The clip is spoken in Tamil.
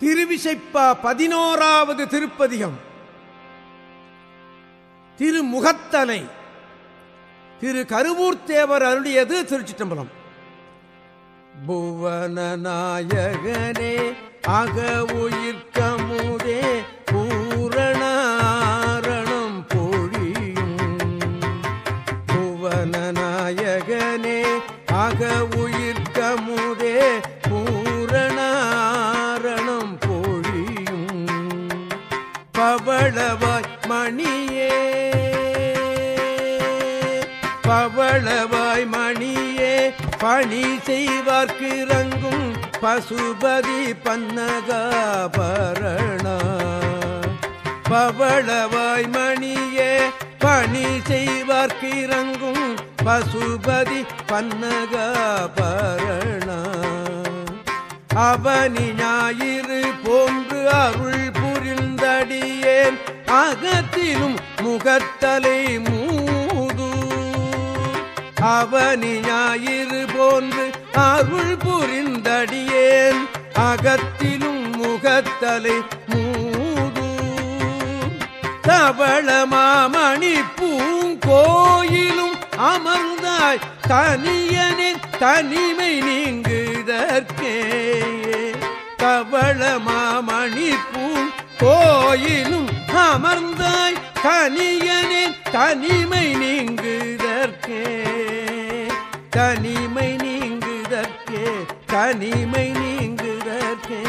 திருவிசைப்பா பதினோராவது திருப்பதிகம். திருமுகத்தலை. திரு கருவூர்த்தேவர் அருளியது திருச்சிட்டம்பலம் புவனநாயகனே அக உயிர்க்கமுதே பூரணாரணம் பொழியும். புவனநாயகனே அக உயிர்க்கமுதே பவளவாய் மணியே. பவளவாய் மணியே பணி செய்வார்க்கு இறங்கும் பசுபதி பன்னகாபரணா பவளவாய் மணியே பணி செய்வார்க்கு இறங்கும் பசுபதி பன்னகாபரணா அவனி ஞாயிறு அகத்திலும் முகத்தலை மூது. அவனி ஞாயிறு போன்று அருள் புரிந்தடியேன். அகத்திலும் முகத்தலை மூது. தவள மாமணி பூங்கோயிலும் அமர்ந்தாய். தனியனின் தனிமை நீங்குதற்கே. தவள தனியனின் தனிமை நீங்குதற்கே தனிமை நீங்குதற்கே தனிமை நீங்குதற்கே